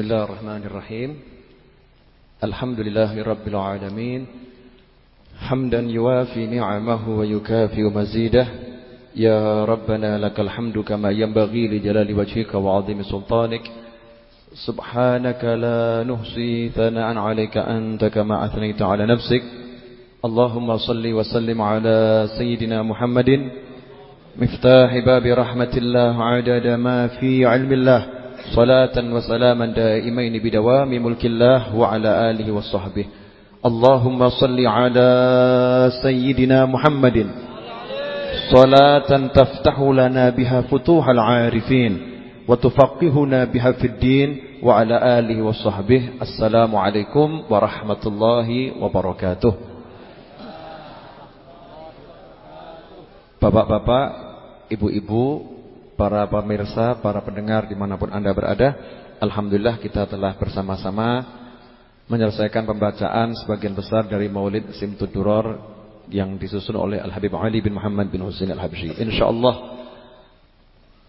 بسم الله الرحمن الرحيم الحمد لله رب العالمين حمدا يوافي نعمه ويكافئ مزيده يا ربنا لك الحمد كما ينبغي لجلال وجهك وعظيم سلطانك سبحانك لا نحصي ثناء عليك أنت كما أثنيت على نفسك اللهم صل وسلم على سيدنا محمد مفتاح باب رحمة الله عدد ما في علم الله صلاة وسلاما دائمين بدوام ملك الله وعلى آله وصحبه. اللهم صل على سيدنا محمد. صلاة تفتح لنا بها فتوح العارفين وتفقهنا بها في الدين وعلى آله وصحبه. السلام عليكم ورحمة الله وبركاته. Bapak-bapak, ibu-ibu, para pemirsa, para pendengar di mana pun anda berada Alhamdulillah kita telah bersama-sama menyelesaikan pembacaan sebagian besar dari maulid Simtud Duror yang disusun oleh Al-Habib Ali bin Muhammad bin Husain Al-Habsyi. InsyaAllah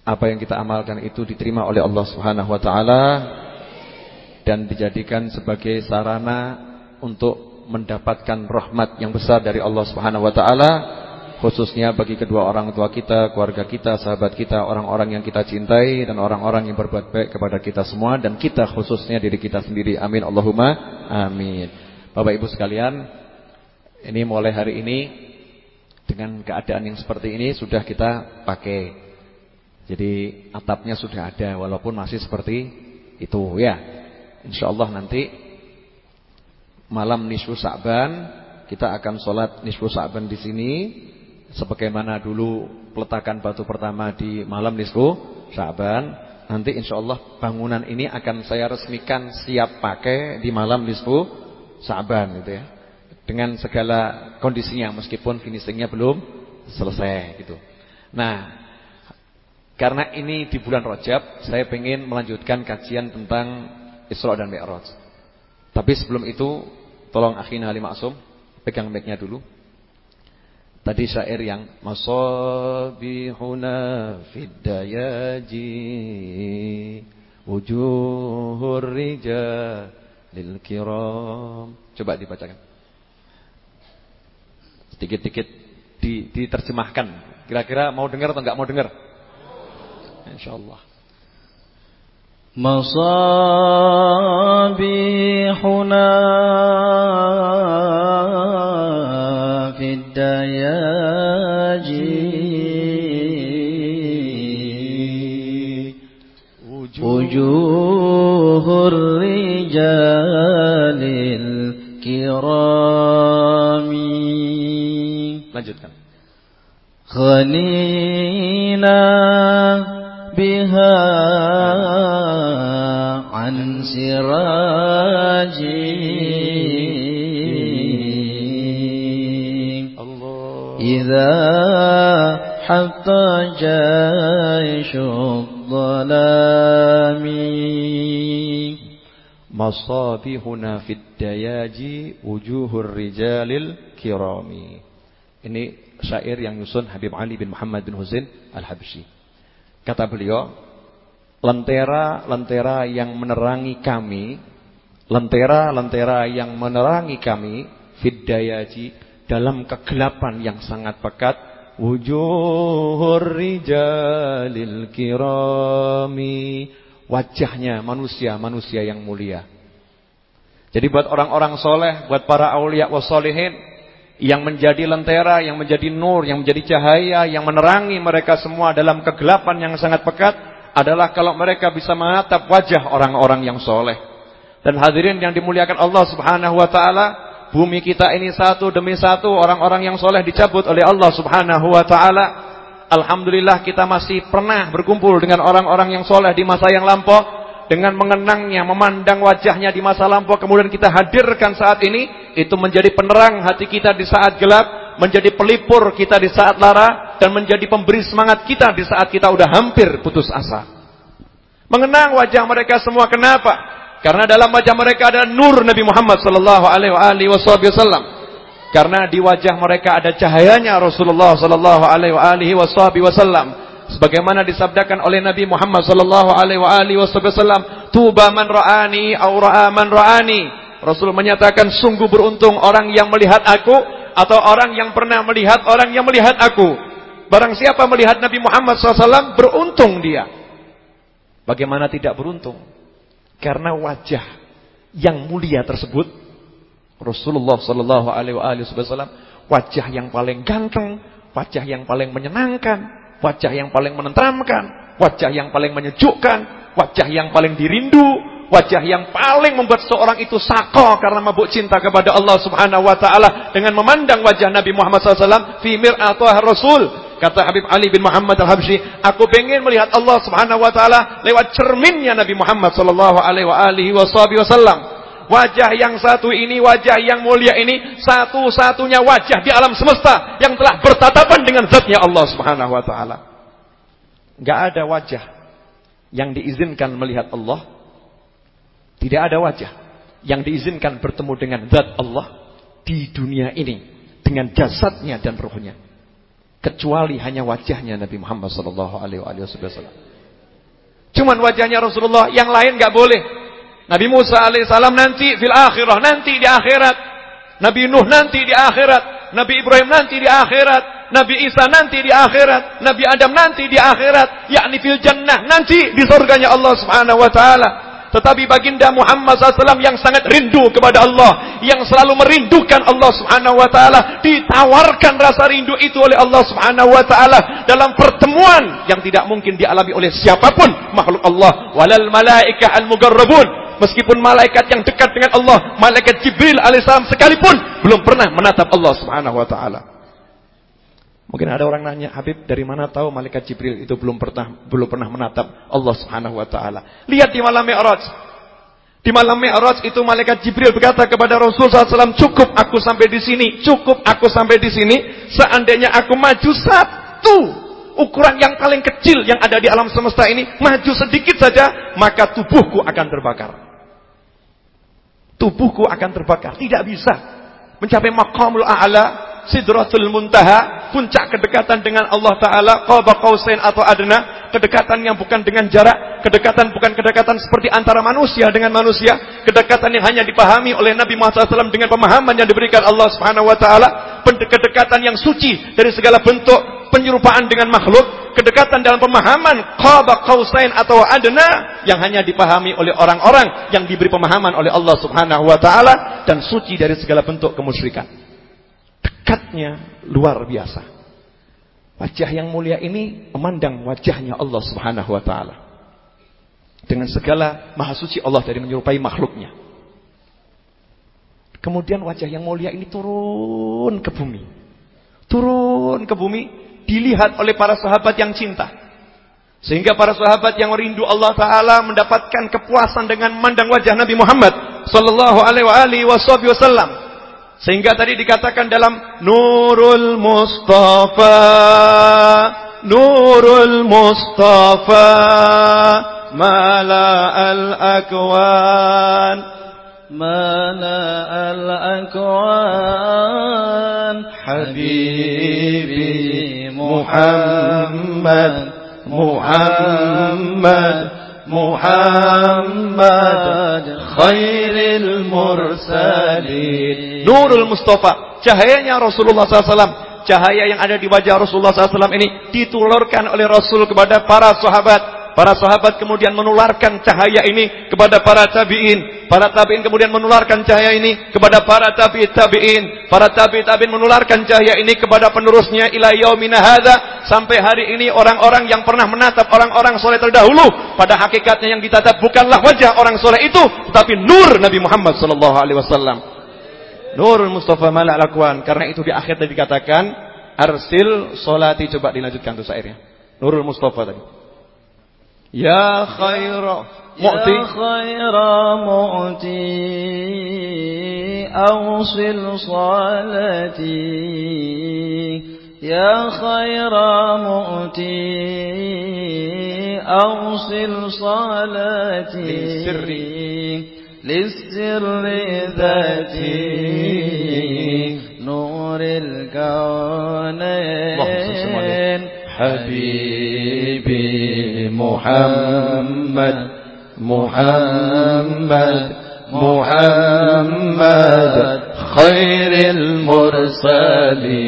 apa yang kita amalkan itu diterima oleh Allah Subhanahu Wa Taala dan dijadikan sebagai sarana untuk mendapatkan rahmat yang besar dari Allah Subhanahu Wa Taala khususnya bagi kedua orang tua kita, keluarga kita, sahabat kita, orang-orang yang kita cintai dan orang-orang yang berbuat baik kepada kita semua dan kita khususnya diri kita sendiri. Amin Allahumma amin. Bapak Ibu sekalian, ini mulai hari ini dengan keadaan yang seperti ini sudah kita pakai. Jadi atapnya sudah ada walaupun masih seperti itu ya. Insyaallah nanti malam nisfu Sa'ban kita akan sholat nisfu Sa'ban di sini sebagaimana dulu peletakan batu pertama di malam nisfu Syaban. Nanti insya Allah bangunan ini akan saya resmikan siap pakai di malam nisfu Syaban gitu ya. Dengan segala kondisinya meskipun finishingnya belum selesai gitu. Nah, karena ini di bulan Rajab, saya ingin melanjutkan kajian tentang Isra dan Mi'raj. Tapi sebelum itu, tolong akhina Ali Maksum pegang mic-nya dulu. Tadi syair yang masabihuna fid dayaji wujuhur rijalil kiram. Coba dibacakan. Sedikit-sedikit diterjemahkan. Kira-kira mau dengar atau enggak mau dengar? Insyaallah. Masabihuna faqabihuna fid dayaji wujuhur rijalil kirami. Ini syair yang nyusun Habib Ali bin Muhammad bin Husain Al-Habsyi. Kata beliau, lentera-lentera yang menerangi kami, lentera-lentera yang menerangi kami fid dayaji dalam kegelapan yang sangat pekat wujuhur rijalil kirami wajahnya manusia-manusia yang mulia jadi buat orang-orang soleh buat para aulia wassolihin yang menjadi lentera yang menjadi nur yang menjadi cahaya yang menerangi mereka semua dalam kegelapan yang sangat pekat adalah kalau mereka bisa menatap wajah orang-orang yang soleh dan hadirin yang dimuliakan Allah Subhanahu wa taala Bumi kita ini satu demi satu orang-orang yang soleh dicabut oleh Allah subhanahu wa ta'ala. Alhamdulillah kita masih pernah berkumpul dengan orang-orang yang soleh di masa yang lampau. Dengan mengenangnya, memandang wajahnya di masa lampau. Kemudian kita hadirkan saat ini. Itu menjadi penerang hati kita di saat gelap. Menjadi pelipur kita di saat lara. Dan menjadi pemberi semangat kita di saat kita udah hampir putus asa. Mengenang wajah mereka semua. Kenapa? Karena dalam wajah mereka ada nur Nabi Muhammad sallallahu alaihi wasallam. Karena di wajah mereka ada cahayanya Rasulullah sallallahu alaihi wasallam. Sebagaimana disabdakan oleh Nabi Muhammad sallallahu alaihi wasallam, "Tuba man ra'ani aw ra'a man ra'ani." Rasul menyatakan sungguh beruntung orang yang melihat aku atau orang yang pernah melihat orang yang melihat aku. Barang siapa melihat Nabi Muhammad SAW beruntung dia. Bagaimana tidak beruntung? Karena wajah yang mulia tersebut Rasulullah Sallallahu Alaihi Wasallam wajah yang paling ganteng, wajah yang paling menyenangkan, wajah yang paling menenteramkan, wajah yang paling menyejukkan, wajah yang paling dirindu, wajah yang paling membuat seorang itu sako karena mabuk cinta kepada Allah Subhanahu wa taala dengan memandang wajah Nabi Muhammad SAW fi mir'atah Rasul Kata Habib Ali bin Muhammad Al-Habsyi, aku pengen melihat Allah Subhanahu wa taala lewat cerminnya Nabi Muhammad sallallahu alaihi wasallam. Wajah yang satu ini, wajah yang mulia ini, satu-satunya wajah di alam semesta yang telah bertatapan dengan zatnya Allah Subhanahu wa taala. Enggak ada wajah yang diizinkan melihat Allah. Tidak ada wajah yang diizinkan bertemu dengan zat Allah di dunia ini dengan jasadnya dan rohnya kecuali hanya wajahnya Nabi Muhammad sallallahu alaihi wasallam. Cuman wajahnya Rasulullah, yang lain nggak boleh. Nabi Musa alaihissalam nanti fil akhirah, nanti di akhirat. Nabi Nuh nanti di akhirat, Nabi Ibrahim nanti di akhirat, Nabi Isa nanti di akhirat, Nabi Adam nanti di akhirat, yakni fil jannah nanti di surganya Allah Subhanahu wa taala. Tetapi baginda Muhammad SAW yang sangat rindu kepada Allah. Yang selalu merindukan Allah Subhanahu Wa Taala. Ditawarkan rasa rindu itu oleh Allah Subhanahu Wa Taala. Dalam pertemuan yang tidak mungkin dialami oleh siapa pun makhluk Allah. Walal malaika al-mugarrabun. Meskipun malaikat yang dekat dengan Allah. Malaikat Jibril alaihissalam sekalipun. Belum pernah menatap Allah Subhanahu Wa Taala. Mungkin ada orang nanya, Habib dari mana tahu malaikat Jibril itu belum pernah belum pernah menatap Allah Subhanahu wa taala. Lihat di malam Mi'raj. Di malam Mi'raj itu malaikat Jibril berkata kepada Rasul SAW, "Cukup aku sampai di sini, cukup aku sampai di sini. Seandainya aku maju satu ukuran yang paling kecil yang ada di alam semesta ini, maju sedikit saja, maka tubuhku akan terbakar." Tubuhku akan terbakar, tidak bisa. Mencapai maqamul a'la Sidratul Muntaha, puncak kedekatan dengan Allah Ta'ala, qaba qausain atau adna, kedekatan yang bukan dengan jarak, kedekatan bukan kedekatan seperti antara manusia dengan manusia, kedekatan yang hanya dipahami oleh Nabi Muhammad SAW dengan pemahaman yang diberikan Allah Subhanahu Wa Ta'ala, kedekatan yang suci dari segala bentuk penyerupaan dengan makhluk, kedekatan dalam pemahaman qaba qausain atau adna yang hanya dipahami oleh orang-orang yang diberi pemahaman oleh Allah Subhanahu wa taala dan suci dari segala bentuk kemusyrikan dekatnya luar biasa. Wajah yang mulia ini memandang wajahnya Allah Subhanahu wa taala. Dengan segala maha suci Allah dari menyerupai makhluknya. Kemudian wajah yang mulia ini turun ke bumi. Turun ke bumi dilihat oleh para sahabat yang cinta. Sehingga para sahabat yang rindu Allah Ta'ala mendapatkan kepuasan dengan memandang wajah Nabi Muhammad Sallallahu alaihi wasallam. Sehingga tadi dikatakan dalam Nurul Mustafa. Nurul Mustafa. Mala al-akwan Mala al-akwan Habibi Muhammad. Muhammad Muhammad khairil mursalin. Nurul Mustafa cahayanya Rasulullah SAW cahaya yang ada di wajah Rasulullah SAW ini ditulurkan oleh Rasul kepada para sahabat Para sahabat kemudian menularkan cahaya ini kepada para tabi'in. Para tabi'in kemudian menularkan cahaya ini kepada para tabi'in tabi'in. Para tabi'in tabi'in menularkan cahaya ini kepada penerusnya ila yaumina sampai hari ini orang-orang yang pernah menatap orang-orang soleh terdahulu pada hakikatnya yang ditatap bukanlah wajah orang soleh itu tetapi nur Nabi Muhammad sallallahu alaihi wasallam. Nurul Mustafa Malak Lakwan. Karena itu di akhir tadi dikatakan arsil solati coba dilanjutkan tuh syairnya. Nurul Mustafa tadi. يا خير مؤتي. يا خير مؤتي أوصل صلاتي. يا خير مؤتي أوصل صلاتي. للسر. للسر ذاتي. نور الكونين حبيبي. Muhammad Muhammad Muhammad khairil mursalin.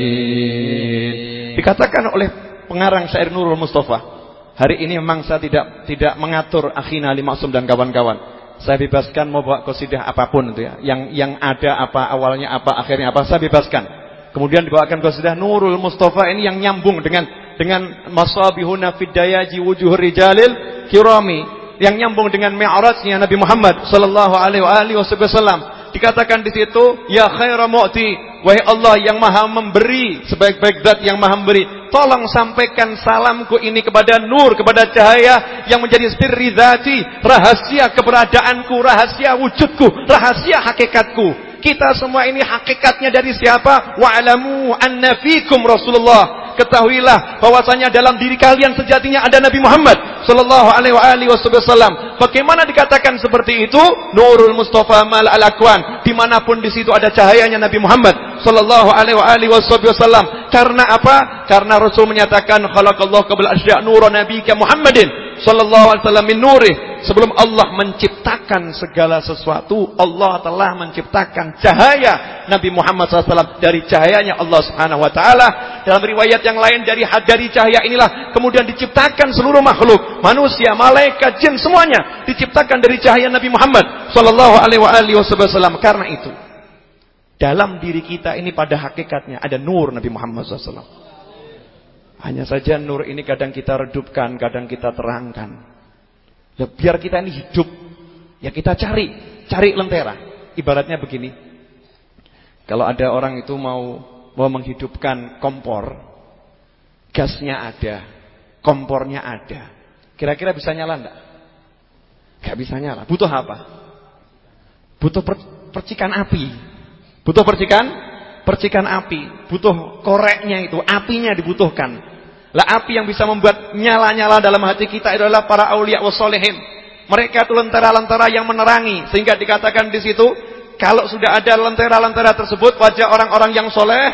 Dikatakan oleh pengarang syair Nurul Mustafa hari ini memang saya tidak tidak mengatur akhina Ali Maksum dan kawan-kawan. Saya bebaskan mau bawa kosidah apa pun itu ya. Yang yang ada apa awalnya apa akhirnya apa saya bebaskan. Kemudian dibawakan kosidah Nurul Mustafa ini yang nyambung dengan dengan masabihuna fid dayaji wujuhur rijalil kirami yang nyambung dengan mi'rajnya Nabi Muhammad sallallahu alaihi wasallam. Dikatakan di situ ya khairu mu'ti wahai Allah yang maha memberi sebaik-baik zat yang maha memberi tolong sampaikan salamku ini kepada nur kepada cahaya yang menjadi sirri zati rahasia keberadaanku rahasia wujudku rahasia hakikatku. Kita semua ini hakikatnya dari siapa? Wa'lamu anna fikum Rasulullah ketahuilah bahwasanya dalam diri kalian sejatinya ada Nabi Muhammad sallallahu alaihi wasallam. Bagaimana dikatakan seperti itu? Nurul Mustafa mal al-akwan. Dimanapun di situ ada cahayanya Nabi Muhammad sallallahu alaihi wasallam. Karena apa? Karena Rasul menyatakan khalaqallahu qabla asya' nura nabiyyika Muhammadin sallallahu alaihi wasallam min nurih. Sebelum Allah menciptakan segala sesuatu Allah telah menciptakan cahaya. Nabi Muhammad SAW dari cahayanya Allah Subhanahu Wa Taala. Dalam riwayat yang lain dari dari cahaya inilah kemudian diciptakan seluruh makhluk manusia malaikat jin semuanya diciptakan dari cahaya Nabi Muhammad Sallallahu Alaihi Wasallam. Karena itu dalam diri kita ini pada hakikatnya ada nur Nabi Muhammad SAW hanya saja nur ini kadang kita redupkan, kadang kita terangkan. Ya, biar kita ini hidup, ya kita cari, cari lentera. Ibaratnya begini. Kalau ada orang itu mau mau menghidupkan kompor, gasnya ada, kompornya ada. Kira-kira bisa nyala enggak? Gak bisa nyala. Butuh apa? Butuh per, percikan api. Butuh percikan? Percikan api. Butuh koreknya itu, apinya dibutuhkan. Lah api yang bisa membuat nyala-nyala dalam hati kita adalah para aulia wasolehin. Mereka itu lentera-lentera yang menerangi. Sehingga dikatakan di situ, kalau sudah ada lentera-lentera tersebut, wajah orang-orang yang soleh.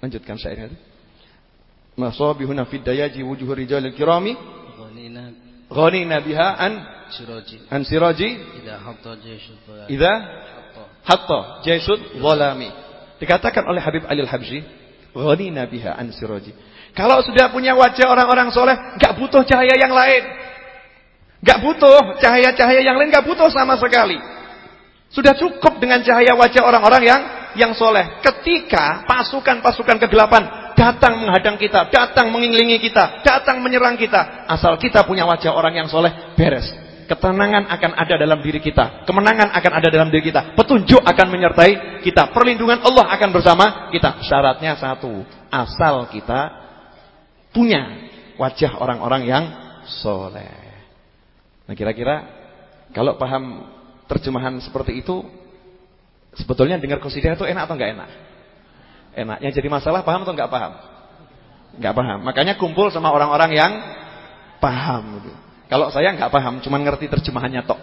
Lanjutkan syairnya. Masabihuna fid dayaji wujuh rijalil kirami. Ghanina biha an siraji. An siraji. Idza hatta jaysud Idza hatta jaysud zalami. Dikatakan oleh Habib Ali Al-Habsyi, ghanina biha an siraji. Kalau sudah punya wajah orang-orang soleh, nggak butuh cahaya yang lain. nggak butuh cahaya-cahaya yang lain, nggak butuh sama sekali. Sudah cukup dengan cahaya wajah orang-orang yang yang soleh. Ketika pasukan-pasukan kegelapan datang menghadang kita, datang menginglingi kita, datang menyerang kita, asal kita punya wajah orang yang soleh, beres. Ketenangan akan ada dalam diri kita. Kemenangan akan ada dalam diri kita. Petunjuk akan menyertai kita. Perlindungan Allah akan bersama kita. Syaratnya satu. Asal kita punya wajah orang-orang yang soleh. Nah kira-kira kalau paham terjemahan seperti itu, sebetulnya dengar kosidah itu enak atau enggak enak? Enaknya jadi masalah paham atau enggak paham? Enggak paham. Makanya kumpul sama orang-orang yang paham. Kalau saya enggak paham, cuma ngerti terjemahannya tok.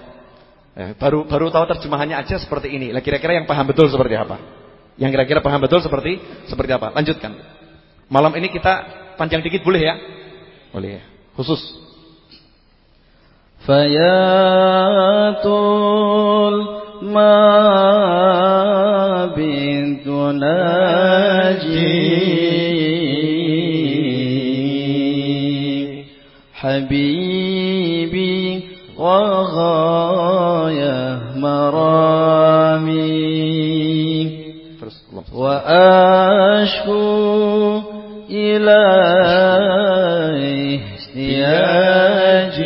Ya, baru baru tahu terjemahannya aja seperti ini. Lah kira-kira yang paham betul seperti apa? Yang kira-kira paham betul seperti seperti apa? Lanjutkan. Malam ini kita panjang dikit boleh ya? Boleh ya. Khusus. Fayatul ma bintu naji Habibi wa ghayah marami Wa ashku إليه احتياجي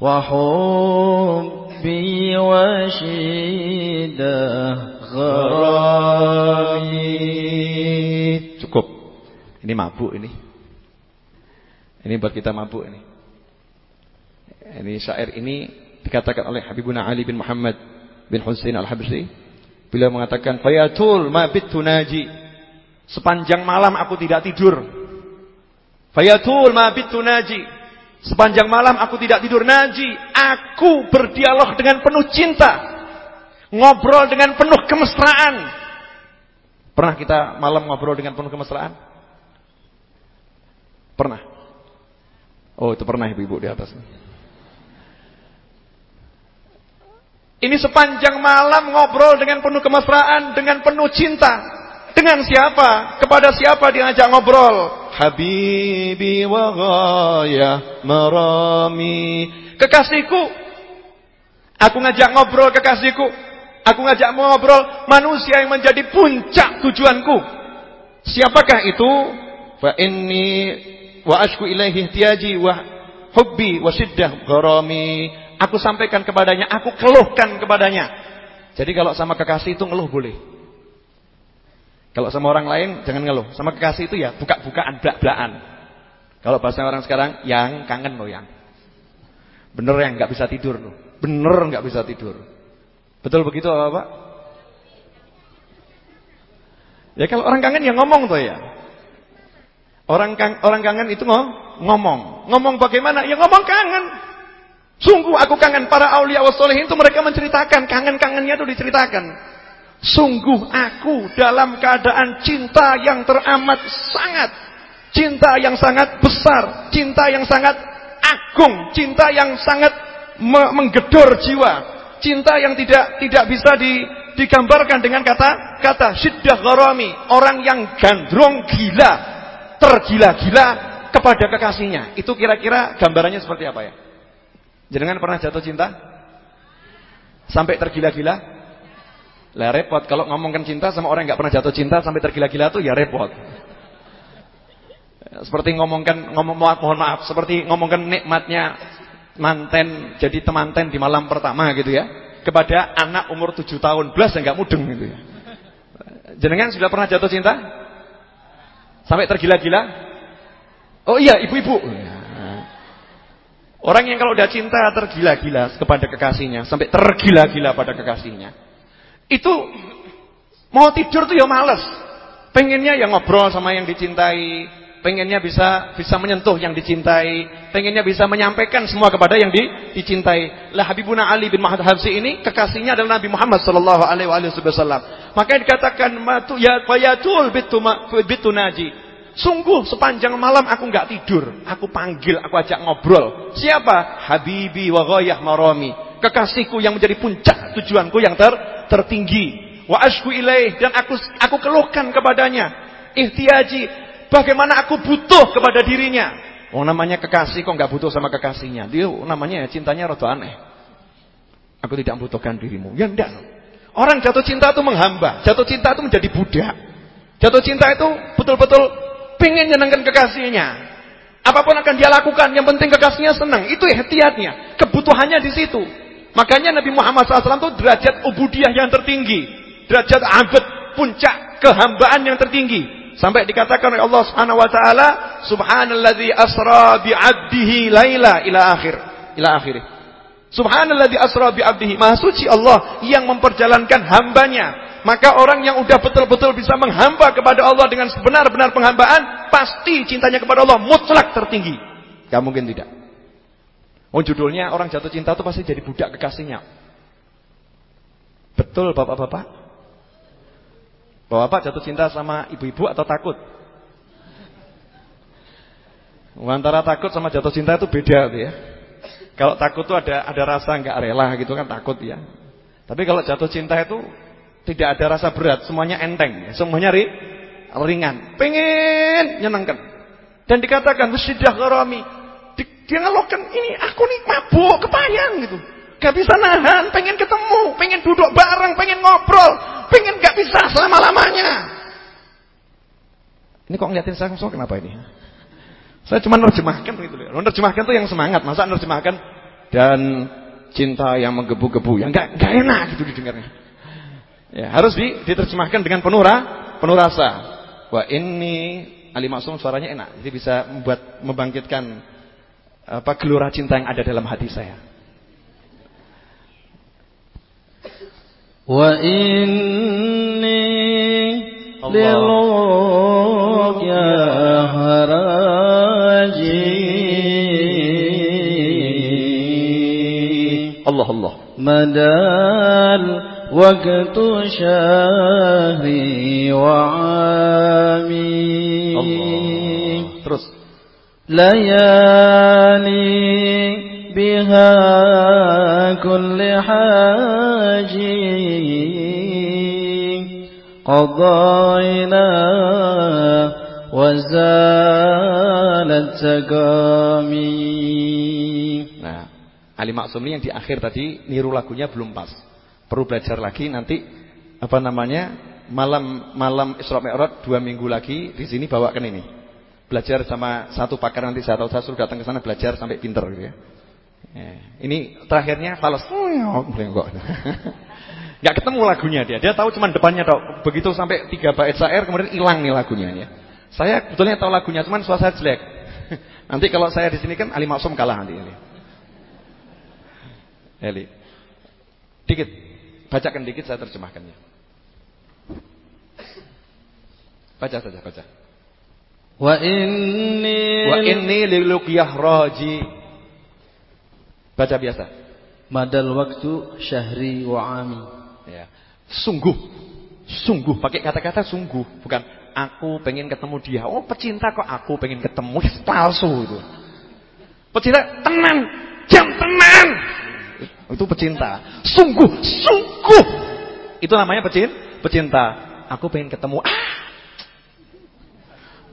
وحبي وشدة غرامي Cukup. Ini mabuk ini. Ini buat kita mabuk ini. Ini syair ini dikatakan oleh Habibuna Ali bin Muhammad bin Husain Al-Habsyi Bila mengatakan fayatul mabittu naji. Sepanjang malam aku tidak tidur. Fayatul mabittu naji. Sepanjang malam aku tidak tidur naji. Aku berdialog dengan penuh cinta. Ngobrol dengan penuh kemesraan. Pernah kita malam ngobrol dengan penuh kemesraan? Pernah? Oh, itu pernah ibu-ibu di atas. Ini sepanjang malam ngobrol dengan penuh kemesraan, dengan penuh cinta. Dengan siapa? Kepada siapa diajak ngobrol? Habibi wa ghaya marami. Kekasihku. Aku ngajak ngobrol kekasihku. Aku ngajak ngobrol manusia yang menjadi puncak tujuanku. Siapakah itu? Fa inni wa ashku ilaihi ihtiyaji wa hubbi wa siddah gharami. Aku sampaikan kepadanya, aku keluhkan kepadanya. Jadi kalau sama kekasih itu ngeluh boleh. Kalau sama orang lain jangan ngeluh. Sama kekasih itu ya buka-bukaan, blak-blakan. Kalau bahasa orang sekarang yang kangen loh yang. Bener yang nggak bisa tidur loh. Bener nggak bisa tidur. Betul begitu Bapak? Ya kalau orang kangen ya ngomong tuh ya. Orang kang, orang kangen itu ngomong. Ngomong bagaimana? Ya ngomong kangen. Sungguh aku kangen para aulia wasolehin itu mereka menceritakan kangen-kangennya itu diceritakan. Sungguh aku dalam keadaan cinta yang teramat sangat. Cinta yang sangat besar. Cinta yang sangat agung. Cinta yang sangat menggedor jiwa. Cinta yang tidak tidak bisa di, digambarkan dengan kata kata syiddah gharami. Orang yang gandrung gila. Tergila-gila kepada kekasihnya. Itu kira-kira gambarannya seperti apa ya? Jangan pernah jatuh cinta? Sampai tergila-gila? Lah repot kalau ngomongkan cinta sama orang yang nggak pernah jatuh cinta sampai tergila-gila tuh ya repot. Seperti ngomongkan ngomong mohon maaf, seperti ngomongkan nikmatnya manten jadi temanten di malam pertama gitu ya. Kepada anak umur 7 tahun belas yang nggak mudeng gitu ya. Jenengan sudah pernah jatuh cinta? Sampai tergila-gila? Oh iya, ibu-ibu. Orang yang kalau udah cinta tergila-gila kepada kekasihnya, sampai tergila-gila pada kekasihnya. Itu mau tidur tuh ya males. Pengennya ya ngobrol sama yang dicintai, pengennya bisa bisa menyentuh yang dicintai, pengennya bisa menyampaikan semua kepada yang di, dicintai. Lah Habibuna Ali bin Muhammad Habsi ini kekasihnya adalah Nabi Muhammad sallallahu alaihi wasallam. Maka dikatakan matu ya fayatul bitunaji. Sungguh sepanjang malam aku nggak tidur, aku panggil, aku ajak ngobrol. Siapa? Habibi wa ghayah marami. Kekasihku yang menjadi puncak tujuanku yang ter tertinggi. Wa ashku ilaih dan aku aku keluhkan kepadanya. Ihtiyaji, bagaimana aku butuh kepada dirinya. Oh namanya kekasih kok nggak butuh sama kekasihnya. Dia namanya cintanya rada aneh. Aku tidak membutuhkan dirimu. Ya enggak. Orang jatuh cinta itu menghamba, jatuh cinta itu menjadi budak. Jatuh cinta itu betul-betul pengen nyenangkan kekasihnya. Apa pun akan dia lakukan, yang penting kekasihnya senang. Itu ihtiyatnya. Kebutuhannya di situ. Makanya Nabi Muhammad SAW itu derajat ubudiyah yang tertinggi. Derajat abad, puncak kehambaan yang tertinggi. Sampai dikatakan oleh Allah Subhanahu wa taala, subhanalladzi asra bi 'abdihi laila ila akhir, ila akhir. Subhanalladzi asra bi 'abdihi, Maha suci Allah yang memperjalankan hambanya. Maka orang yang udah betul-betul bisa menghamba kepada Allah dengan sebenar-benar penghambaan, pasti cintanya kepada Allah mutlak tertinggi. Gak mungkin tidak. Oh judulnya orang jatuh cinta itu pasti jadi budak kekasihnya. Betul bapak-bapak? Bapak jatuh cinta sama ibu-ibu atau takut? Antara takut sama jatuh cinta itu beda tuh ya. Kalau takut tuh ada ada rasa nggak rela gitu kan takut ya. Tapi kalau jatuh cinta itu tidak ada rasa berat, semuanya enteng, semuanya ri, ringan. Pengen nyenangkan. Dan dikatakan wasidah karami, dia ngeluhkan, ini aku nih mabuk, kepayang gitu. Gak bisa nahan, pengen ketemu, pengen duduk bareng, pengen ngobrol, pengen gak bisa selama-lamanya. Ini kok ngeliatin saya, so kenapa ini? Saya cuma nerjemahkan begitu loh. Nerjemahkan tuh yang semangat, masa nerjemahkan dan cinta yang menggebu-gebu, yang gak, gak enak gitu didengarnya. Ya, harus di, diterjemahkan dengan penuh, penuh rasa. Wah ini Ali Maksum suaranya enak, jadi bisa membuat membangkitkan apa gelora cinta yang ada dalam hati saya. Wa inni ya الله الله. مدال الوقت شهري وعامي. الله. terus ليالي بها كل حاجي. قضينا وزالت سقامي Ali Maksumi yang di akhir tadi niru lagunya belum pas. Perlu belajar lagi nanti apa namanya? malam malam Isra Mi'raj dua minggu lagi di sini bawakan ini. Belajar sama satu pakar nanti saya tahu saya suruh datang ke sana belajar sampai pinter gitu ya. Eh, ini terakhirnya fals. Gak ketemu lagunya dia. Dia tahu cuma depannya tahu. Begitu sampai tiga bait syair kemudian hilang nih lagunya ya. Saya betulnya tahu lagunya cuman suara saya jelek. Nanti kalau saya di sini kan Ali Maksum kalah nanti ini. Eli. Dikit. Bacakan dikit saya terjemahkannya. Baca saja, baca. Wa inni Wa inni liluqyah raji. Baca biasa. madal waktu syahri wa ami. Ya. Sungguh. Sungguh pakai kata-kata sungguh, bukan aku pengen ketemu dia. Oh, pecinta kok aku pengen ketemu. Palsu itu. Pecinta tenan, jam tenan. Itu pecinta. Sungguh, sungguh. Itu namanya pecin, pecinta. Aku pengen ketemu. Ah.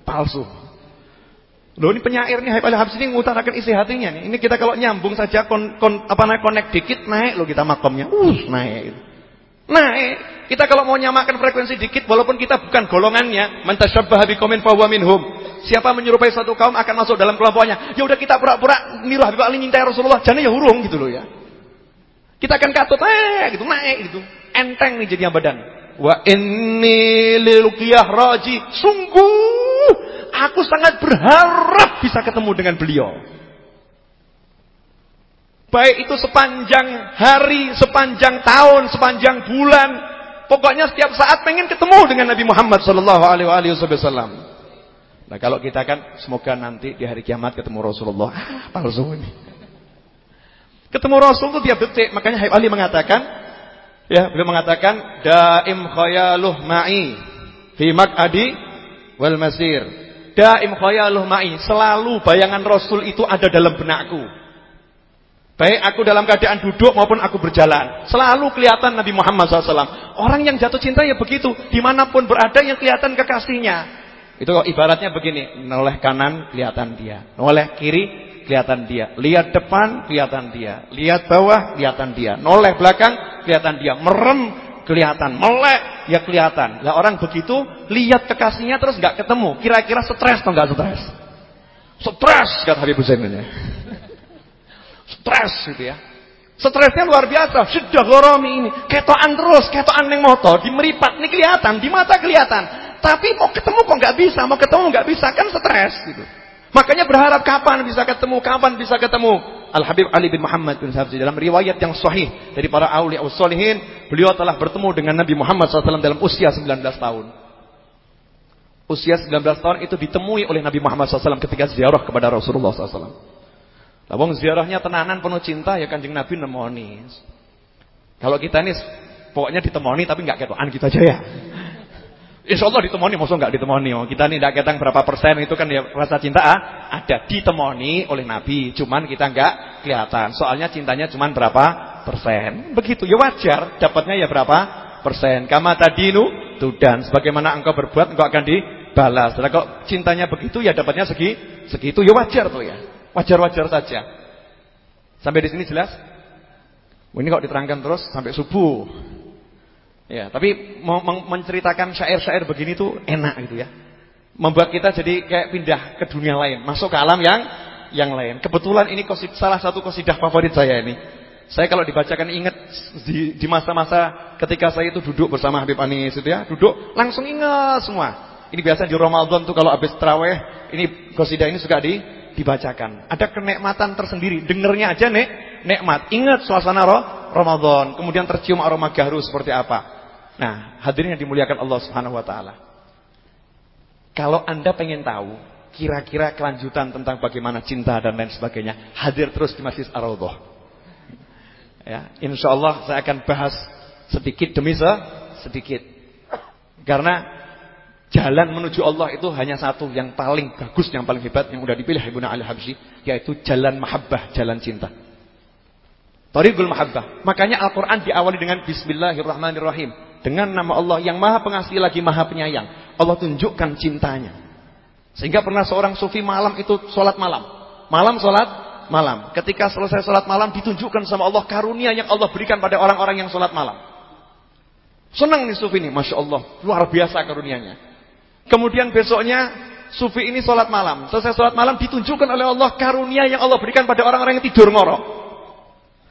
Palsu. Loh ini penyairnya Habib Al-Habs ini mengutarakan isi hatinya nih. Ini kita kalau nyambung saja kon, kon, apa namanya connect dikit naik loh kita makomnya. Uh, naik. Naik. Kita kalau mau nyamakan frekuensi dikit walaupun kita bukan golongannya, man tasyabbaha biqaumin fahuwa minhum. Siapa menyerupai satu kaum akan masuk dalam kelompoknya. Ya udah kita pura-pura niru Habib Ali nyintai Rasulullah, jane ya hurung gitu loh ya. Kita akan katut eh gitu naik gitu. Enteng nih jadinya badan. Wa inni lilqiyah raji. Sungguh aku sangat berharap bisa ketemu dengan beliau. Baik itu sepanjang hari, sepanjang tahun, sepanjang bulan. Pokoknya setiap saat pengen ketemu dengan Nabi Muhammad sallallahu alaihi wasallam. Nah, kalau kita kan semoga nanti di hari kiamat ketemu Rasulullah. Ah, palsu ini. Ketemu Rasul itu tiap detik. Makanya Habib Ali mengatakan, ya, beliau mengatakan daim khayaluh ma'i fi maq'adi wal masir. Daim khayaluh ma'i, selalu bayangan Rasul itu ada dalam benakku. Baik aku dalam keadaan duduk maupun aku berjalan. Selalu kelihatan Nabi Muhammad SAW. Orang yang jatuh cinta ya begitu. Di mana pun berada yang kelihatan kekasihnya. Itu ibaratnya begini. Noleh kanan kelihatan dia. Noleh kiri kelihatan dia. Lihat depan kelihatan dia. Lihat bawah kelihatan dia. Noleh belakang kelihatan dia. Merem kelihatan. Melek ya kelihatan. Lah orang begitu lihat kekasihnya terus nggak ketemu. Kira-kira stres atau nggak stres? Stres kata Habib Husain ini. Stres gitu ya. Stresnya luar biasa. Sudah goromi ini. Ketoan terus. Ketoan neng motor. Di meripat. Ini kelihatan. Di mata kelihatan. Tapi mau ketemu kok nggak bisa. Mau ketemu nggak bisa. Kan stres gitu. Makanya berharap kapan bisa ketemu. Kapan bisa ketemu. Al-Habib Ali bin Muhammad bin Sabzi. Dalam riwayat yang sahih. Dari para awliya ussolihin. Beliau telah bertemu dengan Nabi Muhammad SAW dalam usia 19 tahun. Usia 19 tahun itu ditemui oleh Nabi Muhammad SAW ketika ziarah kepada Rasulullah SAW. Lawang ziarahnya tenanan penuh cinta ya kanjeng Nabi nemoni. Kalau kita ini pokoknya ditemoni tapi nggak ketokan gitu aja ya. Insya Allah ditemoni, maksud nggak ditemoni. Oh, kita ini tidak ketang berapa persen itu kan ya rasa cinta ah, ada ditemoni oleh Nabi. Cuman kita nggak kelihatan. Soalnya cintanya cuman berapa persen. Begitu ya wajar. Dapatnya ya berapa persen. Kama tadinu tudan. Sebagaimana engkau berbuat engkau akan dibalas. Nah, kalau cintanya begitu ya dapatnya segi segitu ya wajar tuh ya. Wajar-wajar saja. Sampai di sini jelas? Ini kok diterangkan terus sampai subuh. Ya, tapi menceritakan syair-syair begini tuh enak gitu ya. Membuat kita jadi kayak pindah ke dunia lain, masuk ke alam yang yang lain. Kebetulan ini kosid, salah satu kosidah favorit saya ini. Saya kalau dibacakan ingat di masa-masa ketika saya itu duduk bersama Habib Anis itu ya, duduk langsung ingat semua. Ini biasa di Ramadan tuh kalau habis terawih, ini kosidah ini suka di dibacakan. Ada kenikmatan tersendiri. Dengernya aja nek nikmat. Ingat suasana roh Ramadan. Kemudian tercium aroma gaharu seperti apa. Nah, hadirin yang dimuliakan Allah Subhanahu wa taala. Kalau Anda pengen tahu kira-kira kelanjutan tentang bagaimana cinta dan lain sebagainya, hadir terus di Masjid Ar-Raudhah. Ya, insyaallah saya akan bahas sedikit demi sedikit. Karena Jalan menuju Allah itu hanya satu yang paling bagus, yang paling hebat yang udah dipilih Ibnu Al-Habsyi, yaitu jalan mahabbah, jalan cinta. Tariqul mahabbah. Makanya Al-Qur'an diawali dengan bismillahirrahmanirrahim. Dengan nama Allah yang Maha Pengasih lagi Maha Penyayang. Allah tunjukkan cintanya. Sehingga pernah seorang sufi malam itu sholat malam. Malam sholat malam. Ketika selesai sholat malam ditunjukkan sama Allah karunia yang Allah berikan pada orang-orang yang sholat malam. Senang nih sufi ini, masya Allah, luar biasa karunianya. Kemudian besoknya sufi ini sholat malam. Selesai sholat malam ditunjukkan oleh Allah karunia yang Allah berikan pada orang-orang yang tidur ngorok.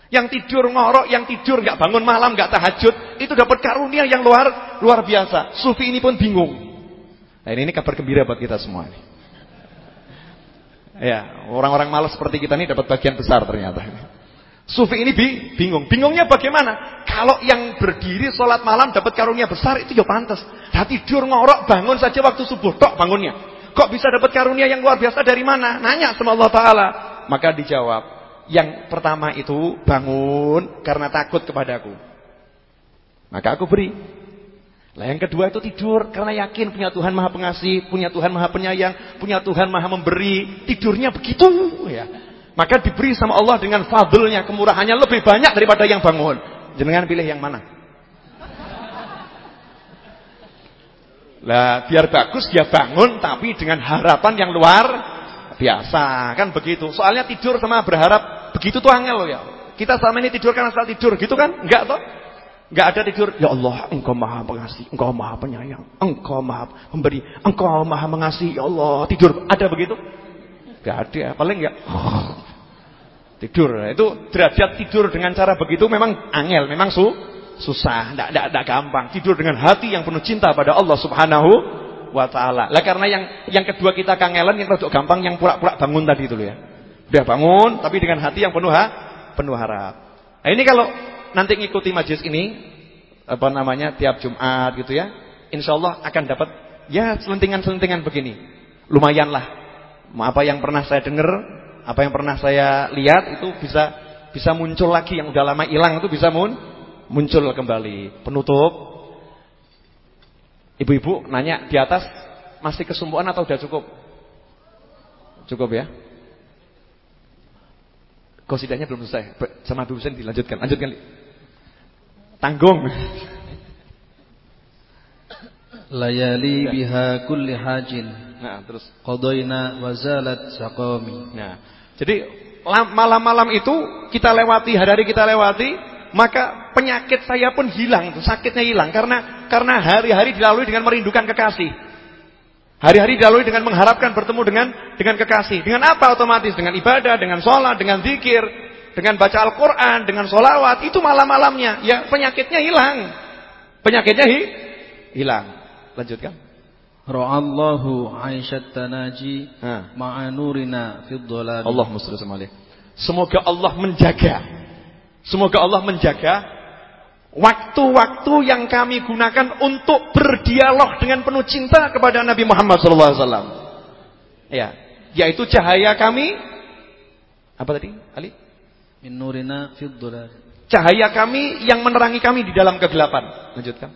Yang tidur ngorok, yang tidur nggak bangun malam, nggak tahajud, itu dapat karunia yang luar luar biasa. Sufi ini pun bingung. Nah, ini, ini kabar gembira buat kita semua ini. Ya, orang-orang malas seperti kita ini dapat bagian besar ternyata. Sufi ini bingung. Bingungnya bagaimana? Kalau yang berdiri sholat malam dapat karunia besar itu ya pantas. Nah tidur ngorok bangun saja waktu subuh tok bangunnya. Kok bisa dapat karunia yang luar biasa dari mana? Nanya sama Allah Taala. Maka dijawab, yang pertama itu bangun karena takut kepadaku. Maka aku beri. Lah yang kedua itu tidur karena yakin punya Tuhan Maha Pengasih, punya Tuhan Maha Penyayang, punya Tuhan Maha Memberi. Tidurnya begitu ya. Maka diberi sama Allah dengan fadlnya, kemurahannya lebih banyak daripada yang bangun. Jangan pilih yang mana? Lah biar bagus dia bangun tapi dengan harapan yang luar biasa. Kan begitu. Soalnya tidur sama berharap begitu tuh angel loh ya. Kita selama ini tidur kan asal tidur gitu kan? Enggak toh? Enggak ada tidur. Ya Allah, Engkau Maha Pengasih, Engkau Maha Penyayang, Engkau Maha Pemberi, Engkau Maha Mengasihi. Ya Allah, tidur ada begitu? Enggak ada. Paling enggak Tidur. Itu derajat tidur dengan cara begitu memang angel, memang su susah, tidak tidak tidak gampang. Tidur dengan hati yang penuh cinta pada Allah Subhanahu wa taala. Lah karena yang yang kedua kita kangelan yang rada gampang yang pura-pura bangun tadi itu ya. Udah bangun tapi dengan hati yang penuh ha, penuh harap. Nah, ini kalau nanti ngikuti majelis ini apa namanya tiap Jumat gitu ya. Insya Allah akan dapat ya selentingan-selentingan begini. Lumayanlah. Apa yang pernah saya dengar apa yang pernah saya lihat itu bisa bisa muncul lagi yang udah lama hilang itu bisa mun, muncul kembali. Penutup. Ibu-ibu nanya di atas masih kesumpuan atau udah cukup? Cukup ya? Kosidanya belum selesai. Sama Abu Husain dilanjutkan. Lanjutkan. Tanggung. Layali biha kulli hajin. Nah, terus qadaina wazalat saqami. Nah, jadi malam-malam itu kita lewati, hari-hari kita lewati, maka penyakit saya pun hilang, sakitnya hilang karena karena hari-hari dilalui dengan merindukan kekasih. Hari-hari dilalui dengan mengharapkan bertemu dengan dengan kekasih. Dengan apa otomatis? Dengan ibadah, dengan sholat, dengan zikir, dengan baca Al-Quran, dengan sholawat. Itu malam-malamnya. Ya penyakitnya hilang. Penyakitnya hi hilang. Lanjutkan. Ra'allahu Aisyat tanaji ma'a nurina fid. Allah alaihi. Semoga Allah menjaga. Semoga Allah menjaga waktu-waktu yang kami gunakan untuk berdialog dengan penuh cinta kepada Nabi Muhammad wasallam. Ya, yaitu cahaya kami apa tadi? Ali? Min nurina fid dhalal. Cahaya kami yang menerangi kami di dalam kegelapan. Lanjutkan.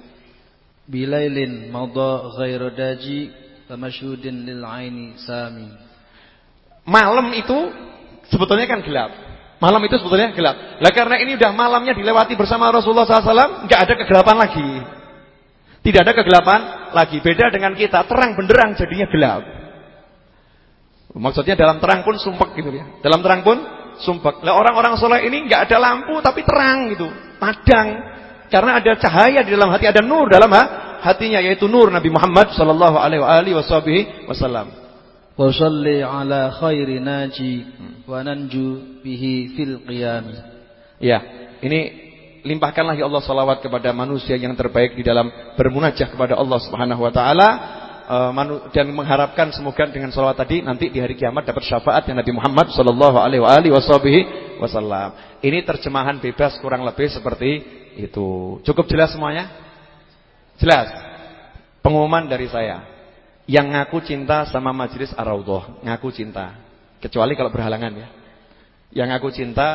Bilailin madha ghairu daji lil aini sami Malam itu sebetulnya kan gelap Malam itu sebetulnya gelap. Lah karena ini udah malamnya dilewati bersama Rasulullah SAW nggak ada kegelapan lagi. Tidak ada kegelapan lagi. Beda dengan kita Terang benderang jadinya gelap. Maksudnya dalam terang pun sumpek gitu ya. Dalam terang pun sumpek. Lah orang-orang soleh ini nggak ada lampu tapi terang gitu. Padang. Karena ada cahaya di dalam hati, ada nur dalam hatinya yaitu nur Nabi Muhammad sallallahu alaihi wasallam. Ala khairi naji wa nanju bihi fil qiyam. Ya, ini limpahkanlah ya Allah salawat kepada manusia yang terbaik di dalam bermunajah kepada Allah Subhanahu wa taala eh, dan mengharapkan semoga dengan salawat tadi nanti di hari kiamat dapat syafaat yang Nabi Muhammad sallallahu alaihi wasallam. Ini terjemahan bebas kurang lebih seperti itu. Cukup jelas semuanya? Jelas. Pengumuman dari saya. Yang ngaku cinta sama majelis Ar-Raudhah, ngaku cinta. Kecuali kalau berhalangan ya. Yang ngaku cinta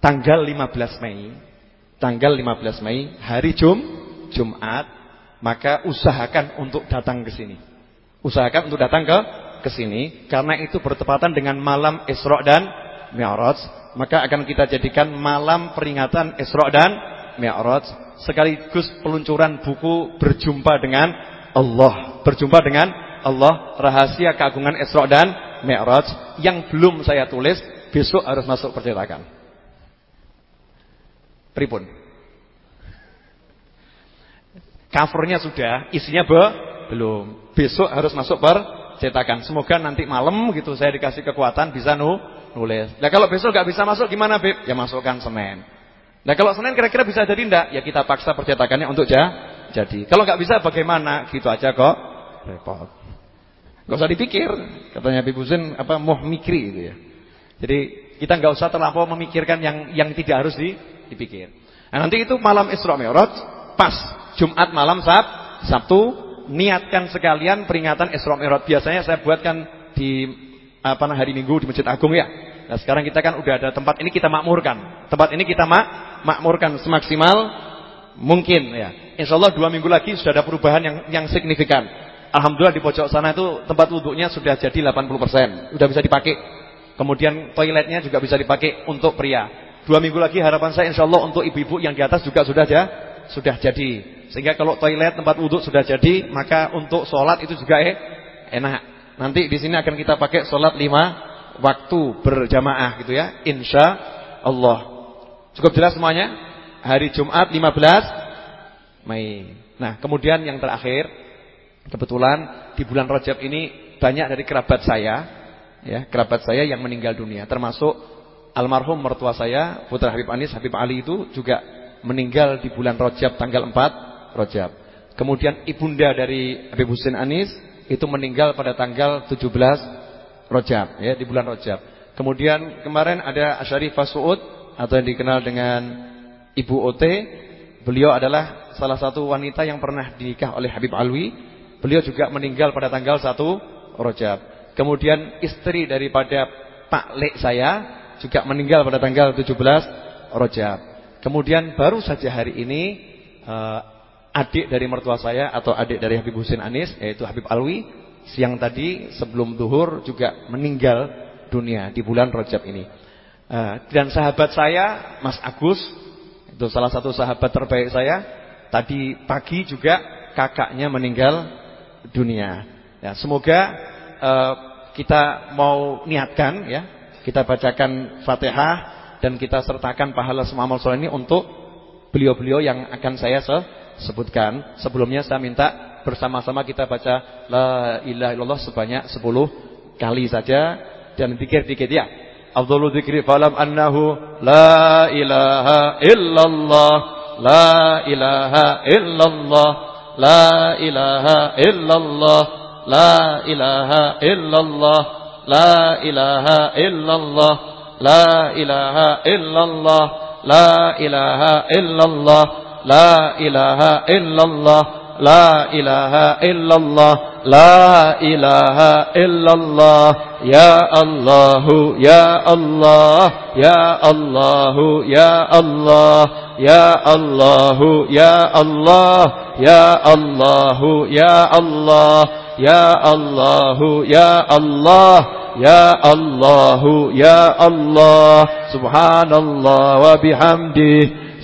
tanggal 15 Mei. Tanggal 15 Mei hari Jum Jumat maka usahakan untuk datang ke sini. Usahakan untuk datang ke ke sini karena itu bertepatan dengan malam Isra dan Mi'raj, maka akan kita jadikan malam peringatan Isra dan Mi'raj sekaligus peluncuran buku berjumpa dengan Allah, berjumpa dengan Allah, rahasia keagungan Isra dan Mi'raj yang belum saya tulis, besok harus masuk percetakan. Pripun? Covernya sudah, isinya be belum. Besok harus masuk percetakan. Semoga nanti malam gitu saya dikasih kekuatan bisa nu nulis. Nah kalau besok nggak bisa masuk gimana, Beb? Ya masukkan Senin. Nah kalau Senin kira-kira bisa jadi enggak? Ya kita paksa percetakannya untuk ja jadi. Kalau nggak bisa bagaimana? Gitu aja kok. Repot. Gak usah dipikir. Katanya Habib Husin apa moh mikri gitu ya. Jadi kita nggak usah terlalu memikirkan yang yang tidak harus di, dipikir. Nah nanti itu malam Isra Mi'raj pas Jumat malam Sab, Sabtu niatkan sekalian peringatan Isra Mi'raj. Biasanya saya buatkan di apa hari Minggu di Masjid Agung ya. Nah sekarang kita kan udah ada tempat ini kita makmurkan. Tempat ini kita mak makmurkan semaksimal mungkin ya. Insya Allah dua minggu lagi sudah ada perubahan yang yang signifikan. Alhamdulillah di pojok sana itu tempat wuduknya sudah jadi 80%. Sudah bisa dipakai. Kemudian toiletnya juga bisa dipakai untuk pria. Dua minggu lagi harapan saya insya Allah untuk ibu-ibu yang di atas juga sudah ya, sudah jadi. Sehingga kalau toilet tempat wuduk sudah jadi, maka untuk sholat itu juga eh, enak. Nanti di sini akan kita pakai sholat lima waktu berjamaah gitu ya. Insya Allah. Cukup jelas semuanya? Hari Jumat 15 Mei. Nah, kemudian yang terakhir, kebetulan di bulan Rajab ini banyak dari kerabat saya, ya, kerabat saya yang meninggal dunia, termasuk almarhum mertua saya, putra Habib Anis, Habib Ali itu juga meninggal di bulan Rajab tanggal 4 Rajab. Kemudian ibunda dari Habib Husin Anis itu meninggal pada tanggal 17 Rajab, ya, di bulan Rajab. Kemudian kemarin ada Asyarifah Suud atau yang dikenal dengan Ibu Ote. Beliau adalah salah satu wanita yang pernah dinikah oleh Habib Alwi. Beliau juga meninggal pada tanggal 1 Rajab. Kemudian istri daripada Pak Lek saya juga meninggal pada tanggal 17 Rajab. Kemudian baru saja hari ini uh, adik dari mertua saya atau adik dari Habib Husin Anis yaitu Habib Alwi siang tadi sebelum duhur juga meninggal dunia di bulan Rajab ini. Uh, dan sahabat saya Mas Agus itu salah satu sahabat terbaik saya tadi pagi juga kakaknya meninggal dunia. Ya, semoga uh, kita mau niatkan ya, kita bacakan Fatihah dan kita sertakan pahala semua amal ini untuk beliau-beliau yang akan saya sebutkan. Sebelumnya saya minta bersama-sama kita baca la ilaha illallah sebanyak 10 kali saja dan dikir-dikir ya. Afdhalu dzikri falam annahu la ilaha illallah la ilaha illallah la ilaha illallah la ilaha illallah la ilaha illallah la ilaha illallah la ilaha illallah la ilaha illallah لا إله إلا الله لا إله إلا الله يا الله يا الله يا الله يا الله يا الله يا الله يا الله يا الله يا الله يا الله يا الله يا الله سبحان الله وبحمده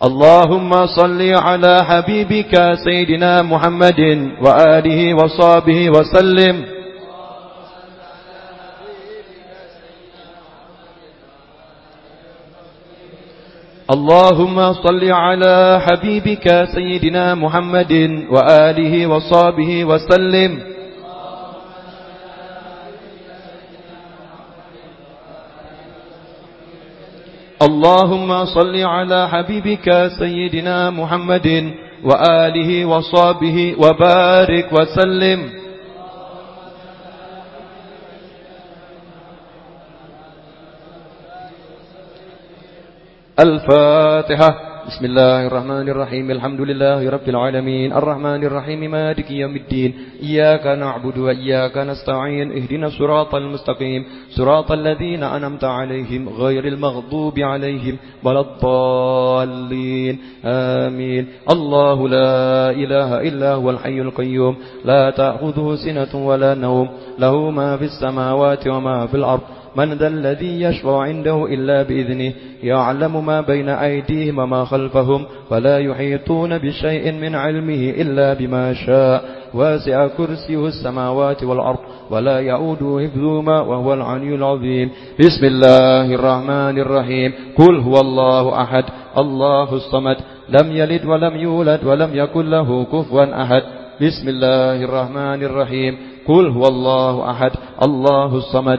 اللهم صل على حبيبك سيدنا محمد وآله وصحبه وسلم. اللهم صل على حبيبك سيدنا محمد وآله وصحبه وسلم. اللهم صل على حبيبك سيدنا محمد وآله وصحبه وبارك وسلم. الفاتحة. بسم الله الرحمن الرحيم الحمد لله رب العالمين الرحمن الرحيم مالك يوم الدين إياك نعبد وإياك نستعين اهدنا الصراط المستقيم صراط الذين أنمت عليهم غير المغضوب عليهم ولا الضالين آمين الله لا إله إلا هو الحي القيوم لا تأخذه سنة ولا نوم له ما في السماوات وما في الأرض من ذا الذي يشفع عنده إلا بإذنه يعلم ما بين أيديهم وما خلفهم ولا يحيطون بشيء من علمه إلا بما شاء. واسع كرسيه السماوات والأرض ولا يعود حفظهما وهو العلي العظيم. بسم الله الرحمن الرحيم. قل هو الله أحد. الله الصمد. لم يلد ولم يولد ولم يكن له كفوا أحد. بسم الله الرحمن الرحيم. قل هو الله أحد. الله الصمد.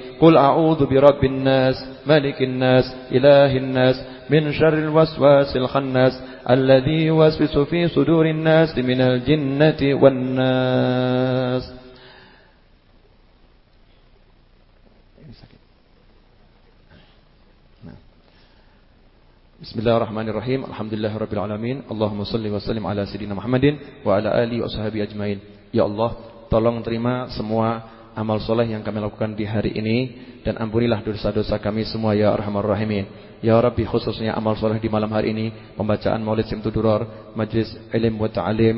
قل أعوذ برب الناس ملك الناس إله الناس من شر الوسواس الخناس الذي يوسوس في صدور الناس من الجنة والناس. بسم الله الرحمن الرحيم الحمد لله رب العالمين اللهم صل وسلم على سيدنا محمد وعلى آله وصحبه أجمعين. يا الله tolong terima semua amal soleh yang kami lakukan di hari ini dan ampunilah dosa-dosa kami semua ya arhamar rahimin. Ya Rabbi khususnya amal soleh di malam hari ini pembacaan Maulid Simtuduror, majlis ilmu wa ta'alim,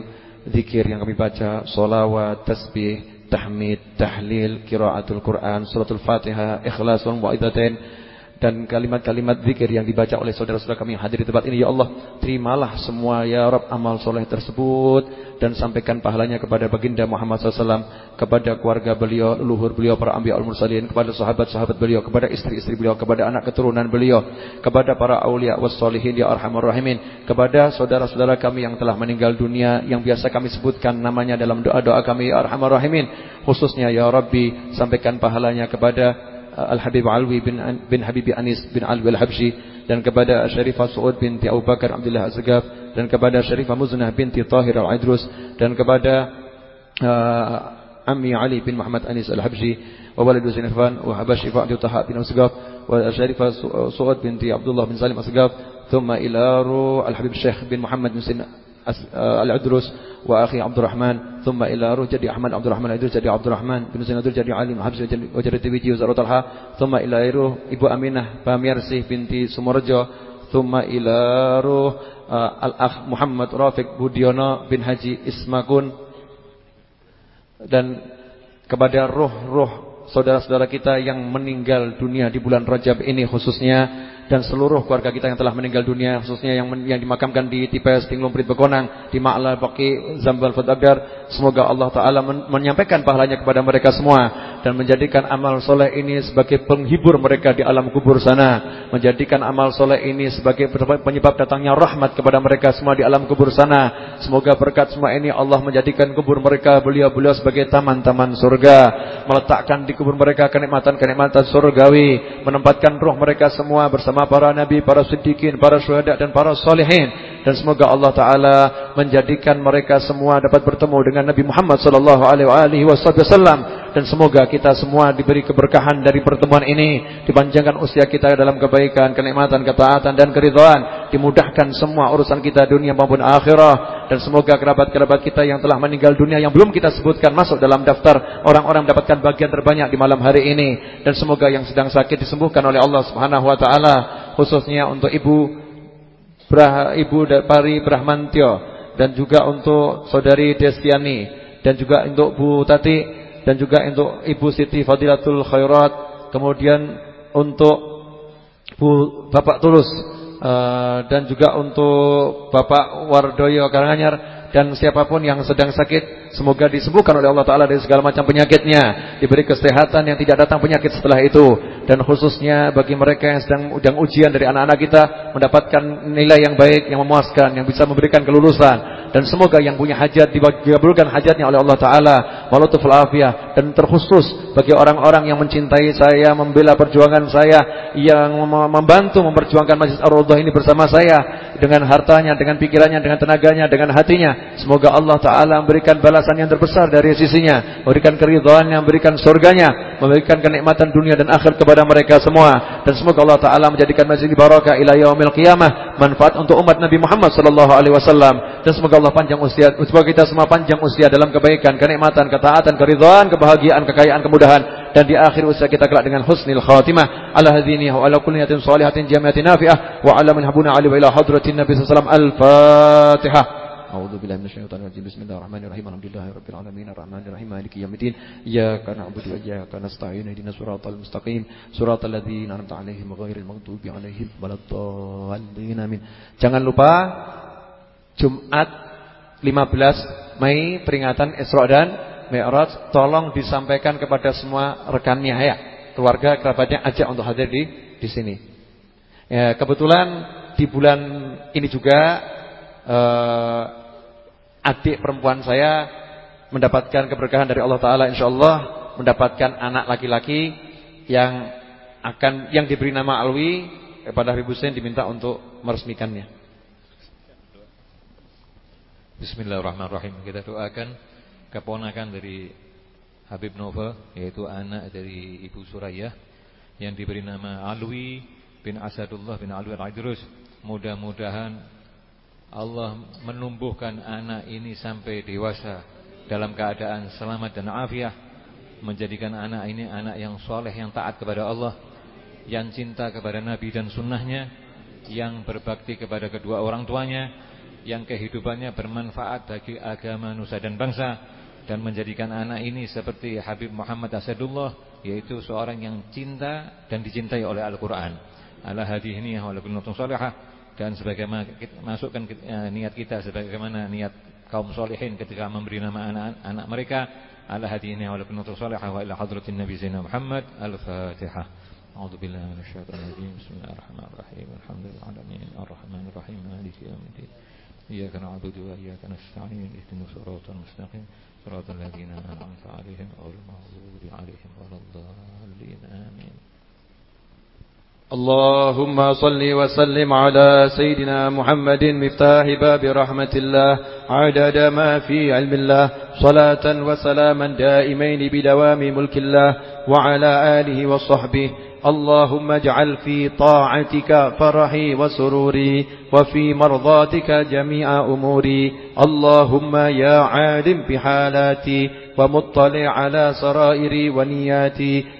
zikir yang kami baca, solawat, tasbih, tahmid, tahlil, kiraatul Quran, suratul Fatihah, ikhlas wal mu'idatain dan kalimat-kalimat zikir yang dibaca oleh saudara-saudara kami yang hadir di tempat ini. Ya Allah terimalah semua ya Rabb amal soleh tersebut. Dan sampaikan pahalanya kepada baginda Muhammad SAW kepada keluarga beliau leluhur beliau para anbiya al mursalin kepada sahabat-sahabat beliau kepada istri-istri beliau kepada anak keturunan beliau kepada para aulia wassalihin ya arhamar rahimin kepada saudara-saudara kami yang telah meninggal dunia yang biasa kami sebutkan namanya dalam doa-doa kami ya arhamar rahimin. Khususnya ya Rabbi sampaikan pahalanya kepada Al-Habib Alwi bin, bin Habibi Anis bin Alwi Al-Habsyi dan kepada Syarifah Suud binti Abu Bakar Abdullah Azgaf dan kepada Syarifah Muznah binti Tahir Al-Idrus dan kepada uh, Ammi Ali bin Muhammad Anis Al-Habsyi wa walidu Sinifan wa Habashi Fa'adu Taha bin Azgaf wa Syarifah Suud binti Abdullah bin Salim Azgaf thumma ila Al-Habib Syekh bin Muhammad bin Al-Idrus wa akhi Abdurrahman thumma ila ruh jadi Ahmad Abdurrahman Idrus jadi Abdurrahman bin Zain Idrus jadi Alim Habs jadi Tiwiji wa Talha thumma ila ruh Ibu Aminah Pamiarsih binti Sumarjo thumma ila ruh uh, Al-Akh Muhammad Rafiq Budiono bin Haji Ismakun dan kepada roh-roh saudara-saudara kita yang meninggal dunia di bulan Rajab ini khususnya dan seluruh keluarga kita yang telah meninggal dunia khususnya yang yang dimakamkan di Tipes Tinglung Prit Begonang di Ma'la Baqi Zambal Fadagdar semoga Allah taala men menyampaikan pahalanya kepada mereka semua dan menjadikan amal soleh ini sebagai penghibur mereka di alam kubur sana. Menjadikan amal soleh ini sebagai penyebab datangnya rahmat kepada mereka semua di alam kubur sana. Semoga berkat semua ini Allah menjadikan kubur mereka beliau-beliau sebagai taman-taman surga. Meletakkan di kubur mereka kenikmatan-kenikmatan surgawi. Menempatkan roh mereka semua bersama para nabi, para siddiqin, para syuhada dan para salihin. Dan semoga Allah taala menjadikan mereka semua dapat bertemu dengan Nabi Muhammad sallallahu alaihi wasallam dan semoga kita semua diberi keberkahan dari pertemuan ini, dipanjangkan usia kita dalam kebaikan, kenikmatan, ketaatan dan keridhaan, dimudahkan semua urusan kita dunia maupun akhirah. Dan semoga kerabat-kerabat kita yang telah meninggal dunia yang belum kita sebutkan masuk dalam daftar orang-orang mendapatkan bagian terbanyak di malam hari ini. Dan semoga yang sedang sakit disembuhkan oleh Allah Subhanahu wa taala khususnya untuk Ibu Ibu Pari Brahmantio dan juga untuk Saudari Destiani dan juga untuk Bu Tati dan juga untuk Ibu Siti Fadilatul Khairat. Kemudian untuk Bu Bapak Tulus uh, dan juga untuk Bapak Wardoyo Karanganyar dan siapa pun yang sedang sakit semoga disembuhkan oleh Allah taala dari segala macam penyakitnya, diberi kesehatan yang tidak datang penyakit setelah itu. Dan khususnya bagi mereka yang sedang ujang ujian dari anak-anak kita mendapatkan nilai yang baik, yang memuaskan, yang bisa memberikan kelulusan dan semoga yang punya hajat dikabulkan hajatnya oleh Allah taala, walutuful afiyah. Dan terkhusus bagi orang-orang yang mencintai saya, membela perjuangan saya, yang membantu memperjuangkan Masjid Ar-Raudhah ini bersama saya dengan hartanya, dengan pikirannya, dengan tenaganya, dengan hatinya. Semoga Allah Ta'ala memberikan balasan yang terbesar dari sisinya Memberikan keridhaan yang memberikan surganya Memberikan kenikmatan dunia dan akhir kepada mereka semua. Dan semoga Allah Ta'ala menjadikan masjid barakah ila yaumil qiyamah Manfaat untuk umat Nabi Muhammad Sallallahu Alaihi Wasallam. Dan semoga Allah panjang usia Semoga kita semua panjang usia dalam kebaikan, kenikmatan, ketaatan, keridhaan, kebahagiaan, kekayaan, kemudahan Dan di akhir usia kita kelak dengan husnil khatimah Ala hadini wa ala kulli niyatin salihatin jamiatin nafi'ah Wa ala min habuna ali wa ila hadratin Nabi Sallallahu Alaihi Wasallam Al-Fatihah أعوذ بالله من الشيطان الرجيم بسم الله الرحمن الرحيم الحمد لله رب العالمين الرحمن الرحيم مالك يوم الدين إياك نعبد وإياك نستعين اهدنا الصراط المستقيم صراط الذين أنعمت عليهم غير المغضوب عليهم ولا الضالين آمين Jangan lupa Jumat 15 Mei peringatan Isra dan Mi'raj tolong disampaikan kepada semua rekannya ya keluarga kerabatnya ajak untuk hadir di di sini. Ya, kebetulan di bulan ini juga uh, adik perempuan saya mendapatkan keberkahan dari Allah Taala insyaallah mendapatkan anak laki-laki yang akan yang diberi nama Alwi kepada Habib Hussein diminta untuk meresmikannya. Bismillahirrahmanirrahim. Kita doakan keponakan dari Habib Nova yaitu anak dari Ibu Suraya yang diberi nama Alwi bin Asadullah bin Alwi Al-Idrus. Mudah-mudahan Allah menumbuhkan anak ini sampai dewasa dalam keadaan selamat dan afiah menjadikan anak ini anak yang soleh yang taat kepada Allah yang cinta kepada Nabi dan sunnahnya yang berbakti kepada kedua orang tuanya yang kehidupannya bermanfaat bagi agama nusa dan bangsa dan menjadikan anak ini seperti Habib Muhammad Asadullah yaitu seorang yang cinta dan dicintai oleh Al-Quran. Ala hadihni wa lakum salihah. Dan sebagaimana kita masukkan eh, niat kita sebagaimana niat kaum solehin ketika memberi nama anak-anak mereka. Ala hadini wa lakunatul salihah wa ila hadratin nabi zainal Muhammad al-Fatihah. A'udzu billahi minasyaitonir rajim. Bismillahirrahmanirrahim. Alhamdulillah alamin. Arrahmanir rahim maliki yaumiddin إياك نعبد وإياك نستعين اهدنا الصراط المستقيم. صراط الذين أنعمت عليهم غير المغضوب عليهم ولا الضالين. آمين. اللهم صل وسلم على سيدنا محمد مفتاح باب رحمة الله عدد ما في علم الله صلاة وسلاما دائمين بدوام ملك الله وعلى آله وصحبه اللهم اجعل في طاعتك فرحي وسروري وفي مرضاتك جميع أموري. اللهم يا عالم بحالاتي ومطلع على سرائري ونياتي.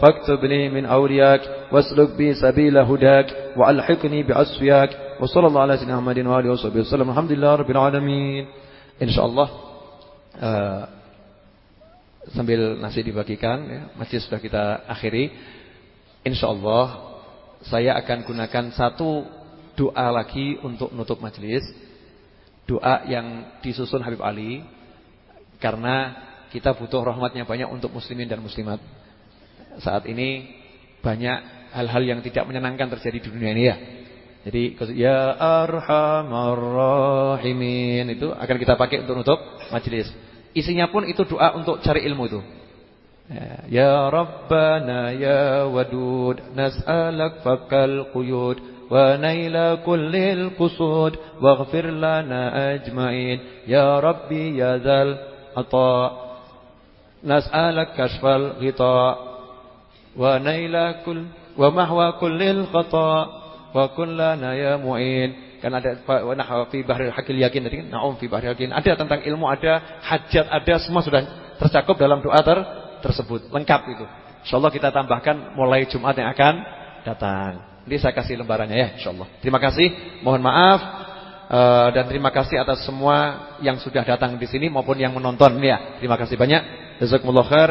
فاكتبني من أولياك واسلك بي سبيل هداك وألحقني بأسفياك وصلى الله على سيدنا محمد وآله وصحبه وسلم الحمد لله رب العالمين إن شاء الله uh, sambil nasi dibagikan ya, masjid sudah kita akhiri Insya Allah saya akan gunakan satu doa lagi untuk nutup majelis doa yang disusun Habib Ali karena kita butuh rahmatnya banyak untuk muslimin dan muslimat. saat ini banyak hal-hal yang tidak menyenangkan terjadi di dunia ini ya. Jadi ya arhamar rahimin itu akan kita pakai untuk nutup majelis. Isinya pun itu doa untuk cari ilmu itu. Ya, ya Rabbana ya Wadud nas'alak fakal quyud wa naila kullil qusud waghfir lana ajmain ya Rabbi ya zal ata nas'alak kashfal ghita ونيل كل ومحو كل الخطاء وكن لنا يا معين kan ada nah fi bahril hakil yakin tadi naum fi bahril yakin. Ada tentang ilmu, ada hajat, ada semua sudah tercakup dalam doa ter tersebut. Lengkap itu. Insyaallah kita tambahkan mulai Jumat yang akan datang. Ini saya kasih lembarannya ya insyaallah. Terima kasih. Mohon maaf uh, dan terima kasih atas semua yang sudah datang di sini maupun yang menonton ya. Terima kasih banyak. Jazakumullah khair.